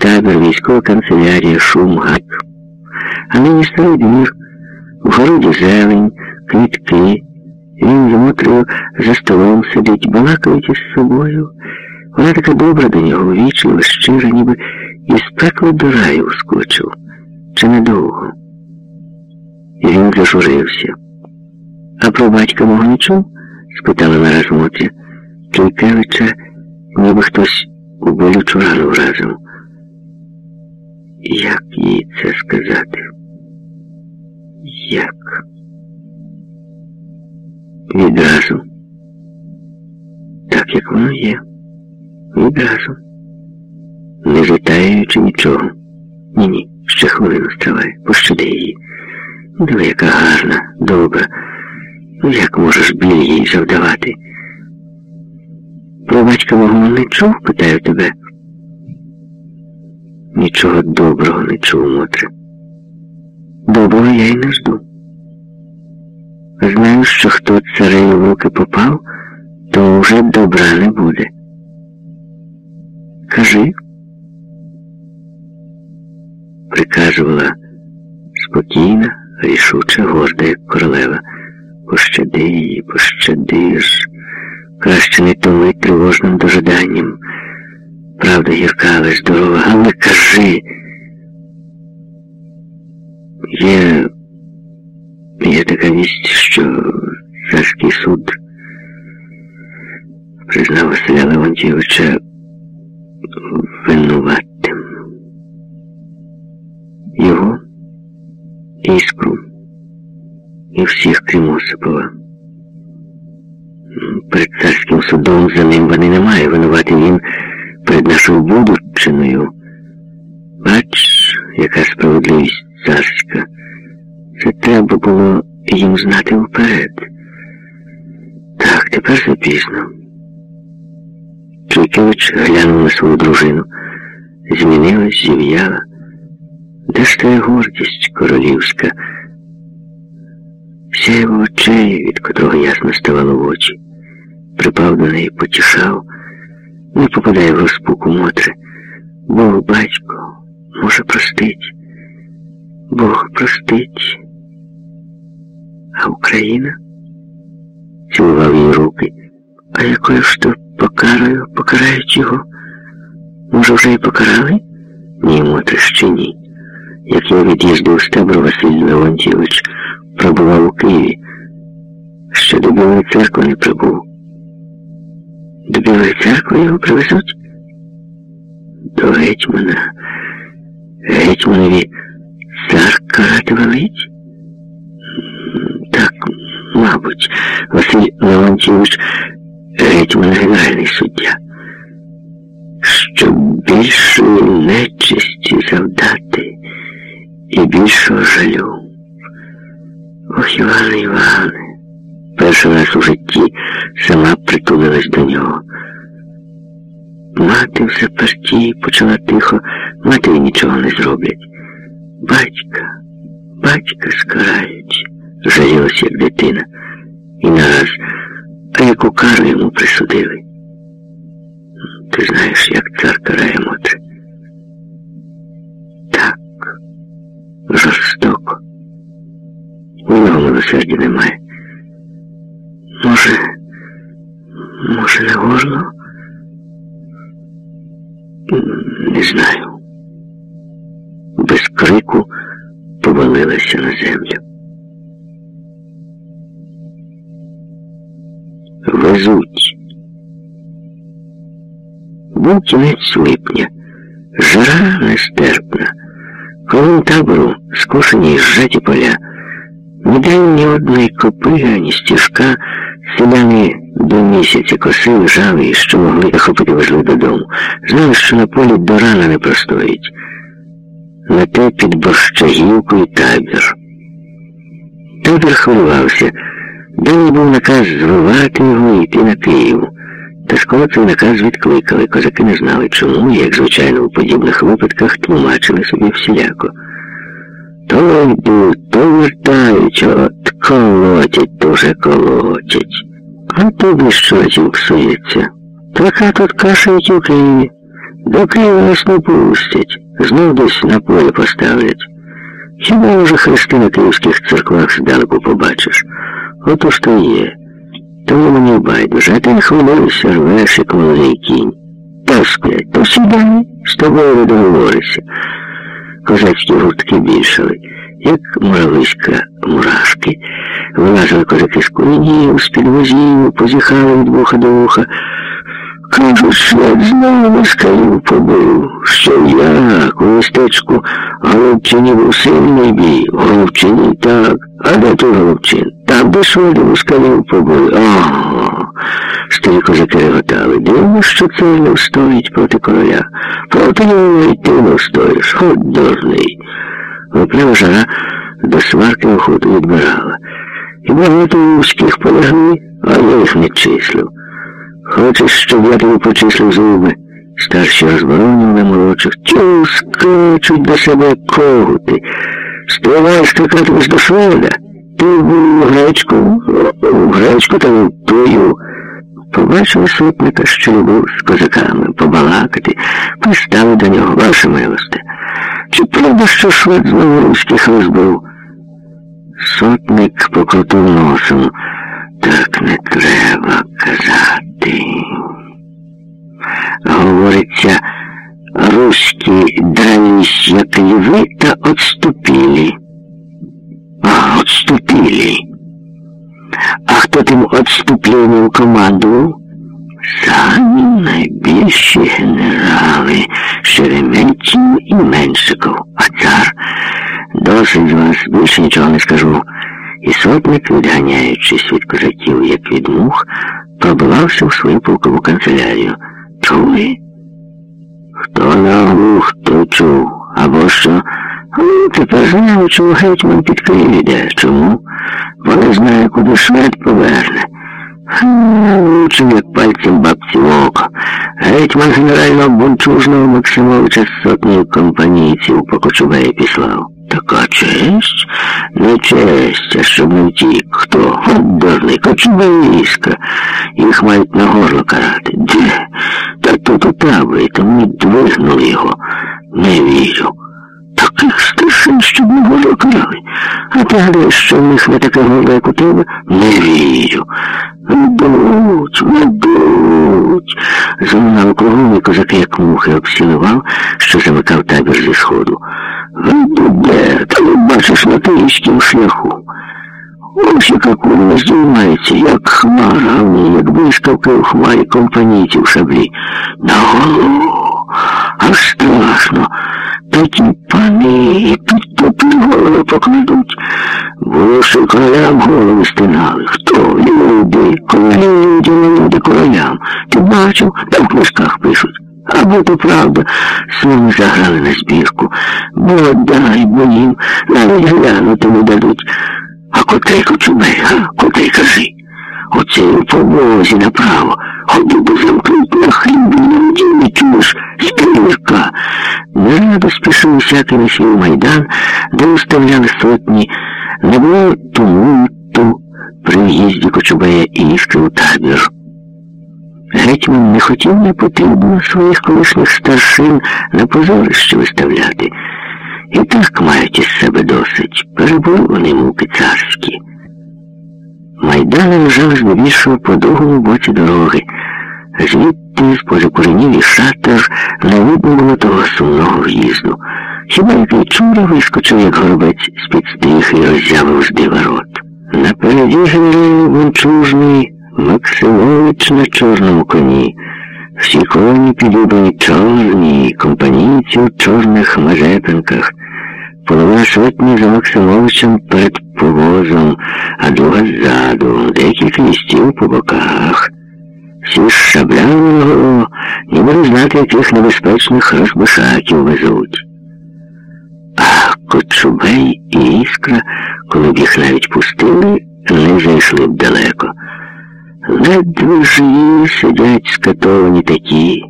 табір, військова канцелярія, шум, гак. А нині старий двір, в городі зелень, квітки. Він з Мотрею за столом сидить, балакають із собою. Вона така добра до нього, вічлива, щира, ніби із пекла до раю вскочив. Чи недовго? І він зажурився. А про батька мого не спитала нараз Мотря. Чуйкевича, ніби хтось у болючу рану вразив. Як їй це сказати? Як? Відразу. Так, як воно є. Відразу. Не затаюючи нічого. Ні-ні, ще хвилину стривай, пощади її. Диви, яка гарна, добра. Ну як можеш біль їй завдавати? Про батька мого не чув, питаю тебе. Нічого доброго не чув, Мотре. Доброго я й не жду. Знаю, що хто цареві в руки попав, то вже добра не буде. Кажи, приказувала спокійна, рішуча, горда, як королева. Пощади пощади ж, краще не томить тривожним дожиданням. Правда гірка, але здорова, але кажи. Є Є така вість, що царський суд признав Василя Леонтійовича винуватим. Його, іскру і всіх крім Осипова. Перед царським судом за ним вони немає. Винувати він перед нашою будучиною. Бач, яка справедливість царська. Це треба було їм знати вперед. Так, тепер запізно. Чуйкевич глянув на свою дружину. Змінилась, зів'яла. Де ж та гордість королівська? Вся його очей, від котрого ясно ставало в очі, припав до неї, потішав, не попадає в розпуку Мотре. Бог батько може простить. Бог простить. А Україна? Цілував її руки. А якою ж то покарою покарають його? Може, вже і покарали? Ні, Мотре, ще ні. Як я від'їздив з табору Василь Леонтійович пробував у Києві, ще до Білої церкви не прибув. До Білої церкви його привезуть? До гетьмана. Гетьманові цар карати велить? Так, мабуть, Василь Леонтійович гетьман генеральний суддя. Щоб більшої нечисті завдати і більшого жалю. Ох, Іване, Іване, перший раз у житті притулилась до нього. Мати в заперті почала тихо, матері нічого не зроблять. Батька, батька скарають жалілась, як дитина, і нараз, а яку кару йому присудили. Ти знаєш, як цар карає Мотре? Так, жорстоко. У нього милосердя немає. Може, може, на? Не знаю. Без крику повалилася на землю. везуть. Був кінець липня, жара нестерпна, колон табору скошені й зжаті поля, ніде ні одної копи, ані стіжка, селяни до місяця косили, жали і що могли захопити везли додому. Знали, що на полі до рана не простоїть. На те під борщагівкою табір. Табір хвилювався. Далі був наказ звивати його і йти на Київ. Та скоро цей наказ відкликали. Козаки не знали чому, як звичайно у подібних випадках тлумачили собі всіляко. То йдуть, то вертають, от колотять, дуже колотять. А тобі що тюк сується? Така тут кашають у Києві. До Києва нас не пустять, знов десь на полі поставлять. Хіба може хрести на київських церквах здалеку побачиш? Ото ж то є. Тому мені байдуже, а ти хвилюєшся, рвеш, як молодий кінь. Та сплять, то сідай, з тобою не договоришся. Козацькі гуртки більшали, Як мурависька мурашки. Вилазили козаки з кулінів, з-під возів, позіхали від вуха до вуха. Кажуть, швед знову москалів побив. Що як у містечку Головчині був сильний бій. Головчині так. А де тут Головчин? Там, де шведи москалів побили. Ого. Старі козаки реготали. Дивно, що це не встоїть проти короля. Проти нього і ти не встоїш. От дурний. Виплява жара до сварки охоту відбирала. І багато вузьких полягли, а я їх не числив. Хочеш, щоб я тобі почислив зуби? Старші розборонювали молодших. Тю, скачуть до себе когути. Стривай скакатимеш до шведа. Ти у гречку, у гречку та в тую. Побачив сотника, що любив з козаками, побалакати, пристали до нього, ваше милосте. Чи правда, що швед знову руських розбив? Сотник покрутив носом. Так не треба казати. Говориться, руські дрались, як льви, та отступили. А, отступили. А хто тим отступленням командував? Самі найбільші генерали Шереметів і Меншиков. А цар досить з вас більше нічого не скажу. І сотник, відганяючись від козаків, як від мух, пробивався в свою полкову канцелярію. Чули? Хто нагух, хто чув, або що? Ну, тепер знаю, чому гетьман під Київ. Чому? Бо не знає, куди швед поверне. Лучше, як пальцем бабці в око. Гетьман генерального бунчужного Максимовича з сотнею компанійців по Кочубеї післав. Така честь? Не честь, а щоб не втік. Хто? От дурний, Кочубеїська. Їх мають на горло карати. Де? Та тут у таборі, тому двигнули його. Не вірю. Таких старшин, щоб не горло карали. А ти гадаєш, що в них не таке горло, як у тебе? Не вірю. Ведуть, ведуть. Заминав кругом і козаки, як мухи, обсіливав, що замикав табір зі сходу. Ведуть? Та не бачиш на київському шляху. Ось яка куля здіймається, як хмара, в ній, як блискавки у хмарі компанійців шаблі. На голову. Королям голови стинали. Хто? Люди. Королі люди, люди королям. Ти бачив, там в книжках пишуть. Або то правда, своїм заграли на збірку. Бо дай, бо їм навіть глянути не дадуть. А котрий кочубей, а? Котрий кажи? Оце у повозі направо. Ходу би замкнуть на воді, не чуєш, стрілка. Нерадо спішив усякий на свій майдан, де уставляли сотні. Не було тумульту при в'їзді Кочубея і іскри у табір. Гетьман не хотів не потрібно своїх колишніх старшин на позорище виставляти. І так мають із себе досить. Перебули вони муки царські. Майдани здебільшого по другому боці дороги. Звідти, з поза коренів і шатер, не видно того сумного в'їзду. Хіба який чура вискочив, як горобець з-під стріхи і роззявив жди ворот. Напереді генерал Вончужний Максимович на чорному коні. Всі коні підібрані чорні, компанійці у чорних мазепинках. Половина сотні за Максимовичем перед повозом, а друга ззаду, декілька містів по боках. Всі з шаблями на голову, не знати, яких небезпечних розбишаків везуть. А Кочубей і Іскра, коли б їх навіть пустили, не зайшли б далеко. Ледве живі сидять скатовані такі.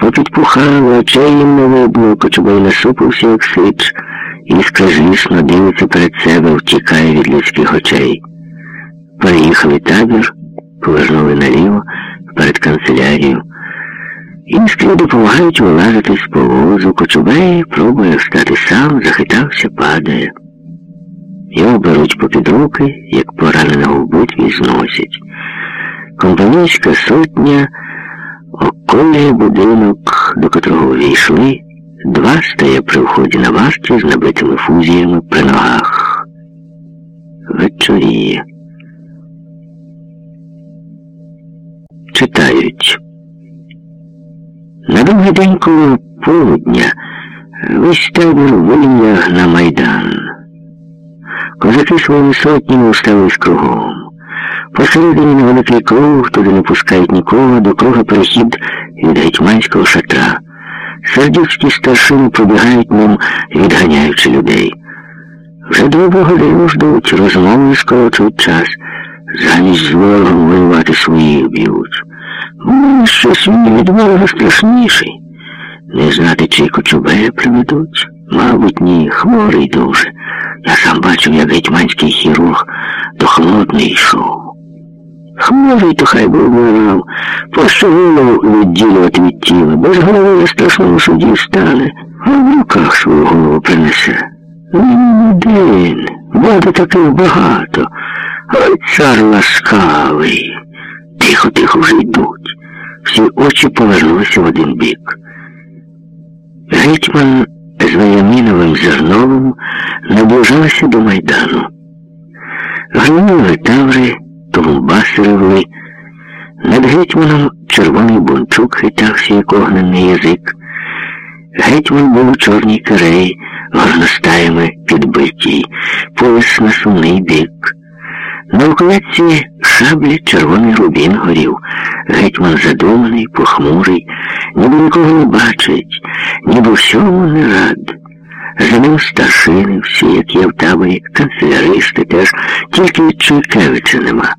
Попідпухали, очей їм не видно, Кочубей насупився, як сич, Іскра звісно дивиться перед себе, втікає від людських очей. Переїхали табір, повернули наліво перед канцелярією. Інші допомагають вилазити з повозу, Кочубей пробує встати сам, захитався, падає. Його беруть попід руки, як пораненого в битві зносять. Компанійська сотня околює будинок, до котрого увійшли, два стає при вході на варті з набитими фузіями при ногах. Вечоріє. Читають. На другий день коло полудня весь табір виліг на майдан. Козаки своїми сотнями уставились кругом. Посередині невеликий круг, туди не пускають нікого, до круга перехід від гетьманського шатра. Сердючні старшини пробігають ним, відганяючи людей. Вже довго годину ждуть, розмови скорочують час, замість з ворогом воювати своїх б'ють. Щось мені від ворога страшніший. Не знати, чи кочубея приведуть. Мабуть, ні, хворий дуже. Я сам бачив, як гетьманський хірург до холодний йшов. Хворий, то хай би вмирав, пощо голову відділувати від тіла, без голови на страшному суді стане, а в руках свою голову принесе. Він один, буде таких багато, ой цар ласкавий. Тихо, тихо вже йдуть. Всі очі повернулися в один бік. Гетьман з Веяміновим Зерновим наближалися до Майдану. Гриміли таври, тулумбаси ревли. Над гетьманом червоний бунчук хитався, як огненний язик. Гетьман був у чорній киреї, горностаями підбитій, пояс на сумний бік. На околиці шаблі червоний рубін горів. Гетьман задуманий, похмурий, ніби нікого не бачить, ніби всьому не рад. За ним старшини, всі, як є в таборі, канцеляристи теж, тільки Чуйкевича нема.